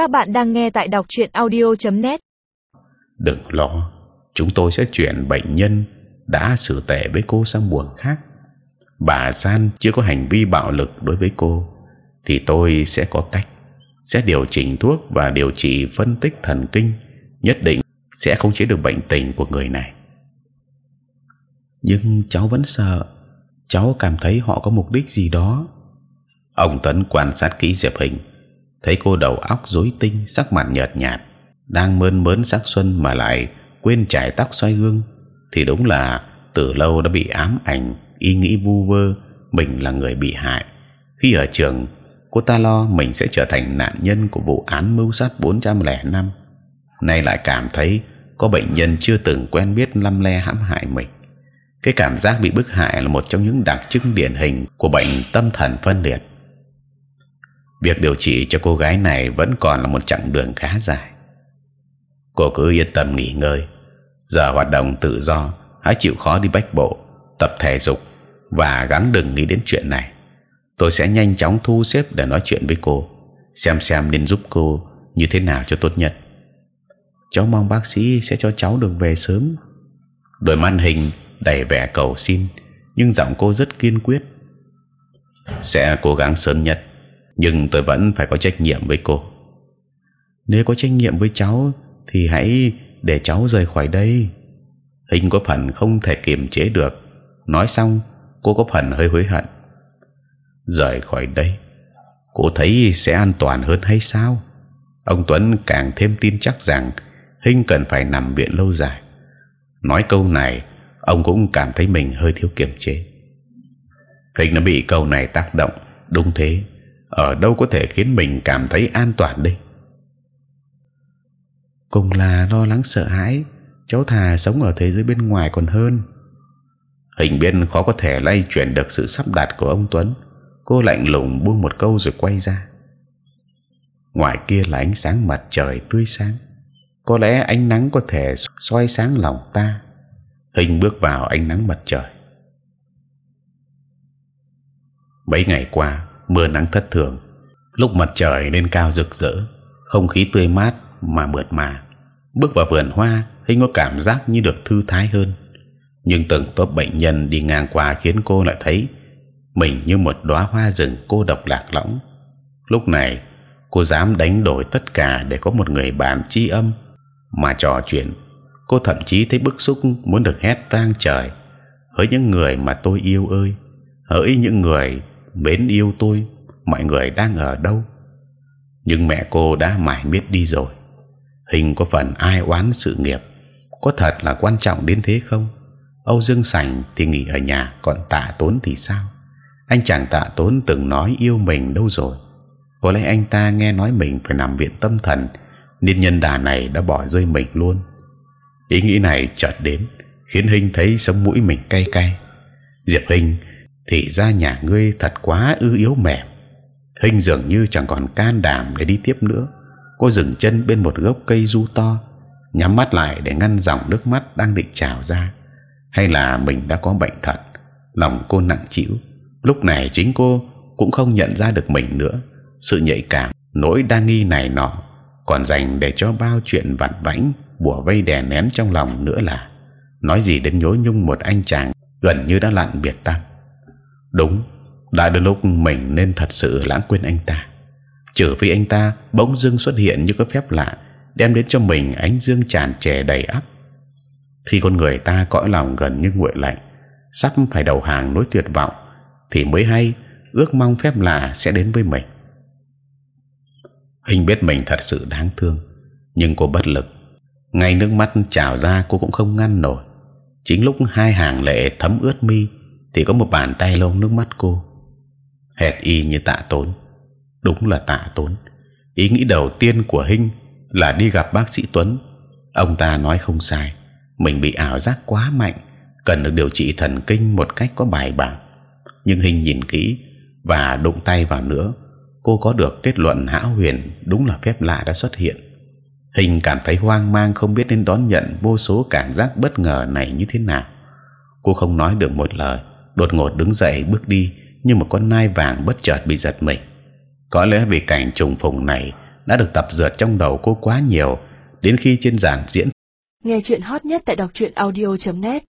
Các bạn đang nghe tại đọc truyện audio.net. Đừng lo, chúng tôi sẽ chuyển bệnh nhân đã xử tệ với cô sang buồng khác. Bà San chưa có hành vi bạo lực đối với cô, thì tôi sẽ có cách, sẽ điều chỉnh thuốc và điều trị phân tích thần kinh, nhất định sẽ không chế được bệnh tình của người này. Nhưng cháu vẫn sợ, cháu cảm thấy họ có mục đích gì đó. Ông Tấn quan sát kỹ Diệp Hình, thấy cô đầu óc rối tinh, sắc mặt nhợt nhạt, đang mơn mớn sắc xuân mà lại quên chải tóc xoay gương, thì đúng là từ lâu đã bị ám ảnh ý nghĩ vu vơ mình là người bị hại. Khi ở trường, cô ta lo mình sẽ trở thành nạn nhân của vụ án mưu sát 405 nay lại cảm thấy có bệnh nhân chưa từng quen biết lăm le hãm hại mình. Cái cảm giác bị bức hại là một trong những đặc trưng điển hình của bệnh tâm thần phân liệt. Việc điều trị cho cô gái này vẫn còn là một chặng đường khá dài. Cô cứ yên tâm nghỉ ngơi. Giờ hoạt động tự do, hãy chịu khó đi bách bộ, tập thể dục và gắng đừng nghĩ đến chuyện này. Tôi sẽ nhanh chóng thu xếp để nói chuyện với cô, xem xem nên giúp cô như thế nào cho tốt nhất. Cháu mong bác sĩ sẽ cho cháu được về sớm. Đôi màn hình đầy vẻ cầu xin, nhưng giọng cô rất kiên quyết. Sẽ cố gắng sớm nhất, nhưng tôi vẫn phải có trách nhiệm với cô. Nếu có trách nhiệm với cháu, thì hãy để cháu rời khỏi đây. Hình có phần không thể kiềm chế được. Nói xong, cô có phần hơi hối hận. Rời khỏi đây, cô thấy sẽ an toàn hơn hay sao? Ông Tuấn càng thêm tin chắc rằng Hinh cần phải nằm viện lâu dài. Nói câu này, ông cũng cảm thấy mình hơi thiếu kiềm chế. Hinh đã bị câu này tác động, đúng thế. Ở đâu có thể khiến mình cảm thấy an toàn đây? Cùng là lo lắng sợ hãi, cháu thà sống ở thế giới bên ngoài còn hơn. Hình biết khó có thể lay chuyển được sự sắp đặt của ông Tuấn. Cô lạnh lùng buông một câu rồi quay ra. Ngoài kia là ánh sáng mặt trời tươi sáng có lẽ ánh nắng có thể soi sáng lòng ta hình bước vào ánh nắng mặt trời mấy ngày qua mưa nắng thất thường. Lúc mặt trời lên cao rực rỡ, không khí tươi mát mà mượt mà. Bước vào vườn hoa hình có cảm giác như được thư thái hơn. Nhưng từng tốp bệnh nhân đi ngang qua khiến cô lại thấy mình như một đóa hoa rừng cô độc lạc lõng. Lúc này, cô dám đánh đổi tất cả để có một người bạn tri âm mà trò chuyện. Cô thậm chí thấy bức xúc muốn được hét vang trời. Hỡi những người mà tôi yêu ơi, hỡi những người mến yêu tôi, mọi người đang ở đâu? Nhưng mẹ cô đã mãi biết đi rồi. Hình có phần ai oán sự nghiệp, có thật là quan trọng đến thế không? Âu Dương Sành thì nghỉ ở nhà, còn Tạ Tốn thì sao? Anh chàng Tạ Tốn từng nói yêu mình đâu rồi? Có lẽ anh ta nghe nói mình phải nằm viện tâm thần, nên nhân đà này đã bỏ rơi mình luôn. Ý nghĩ này chợt đến, khiến Hinh thấy sống mũi mình cay cay. Diệp Hinh thì ra nhà ngươi thật quá ư yếu mềm. hình dường như chẳng còn can đảm để đi tiếp nữa. Cô dừng chân bên một gốc cây du to, nhắm mắt lại để ngăn dòng nước mắt đang định trào ra. Hay là mình đã có bệnh thật? Lòng cô nặng chịu. Lúc này chính cô cũng không nhận ra được mình nữa. Sự nhạy cảm, nỗi đa nghi này nọ còn dành để cho bao chuyện vặt vãnh bùa vây đè nén trong lòng nữa là nói gì đến nhối nhung một anh chàng gần như đã lặn biệt tâm đúng, đã đến lúc mình nên thật sự lãng quên anh ta. Trừ phi anh ta bỗng dưng xuất hiện như có phép lạ, đem đến cho mình ánh dương tràn trề đầy ắp. Khi con người ta cõi lòng gần như nguội lạnh, sắp phải đầu hàng nỗi tuyệt vọng, thì mới hay ước mong phép lạ sẽ đến với mình. Hình biết mình thật sự đáng thương, nhưng cô bất lực. Ngay nước mắt trào ra cô cũng không ngăn nổi. Chính lúc hai hàng lệ thấm ướt mi thì có một bàn tay lông nước mắt cô. Hệt y như tạ tốn. Đúng là tạ tốn. Ý nghĩ đầu tiên của hinh là đi gặp bác sĩ tuấn. Ông ta nói không sai. Mình bị ảo giác quá mạnh, cần được điều trị thần kinh một cách có bài bản. Nhưng hình nhìn kỹ và đụng tay vào nữa. Cô có được kết luận hão huyền đúng là phép lạ đã xuất hiện. Hình cảm thấy hoang mang không biết nên đón nhận vô số cảm giác bất ngờ này như thế nào. Cô không nói được một lời đột ngột đứng dậy bước đi như một con nai vàng bất chợt bị giật mình. Có lẽ vì cảnh trùng phùng này đã được tập dượt trong đầu cô quá nhiều, đến khi trên giảng diễn. Nghe chuyện hot nhất tại đọc truyện audio .net.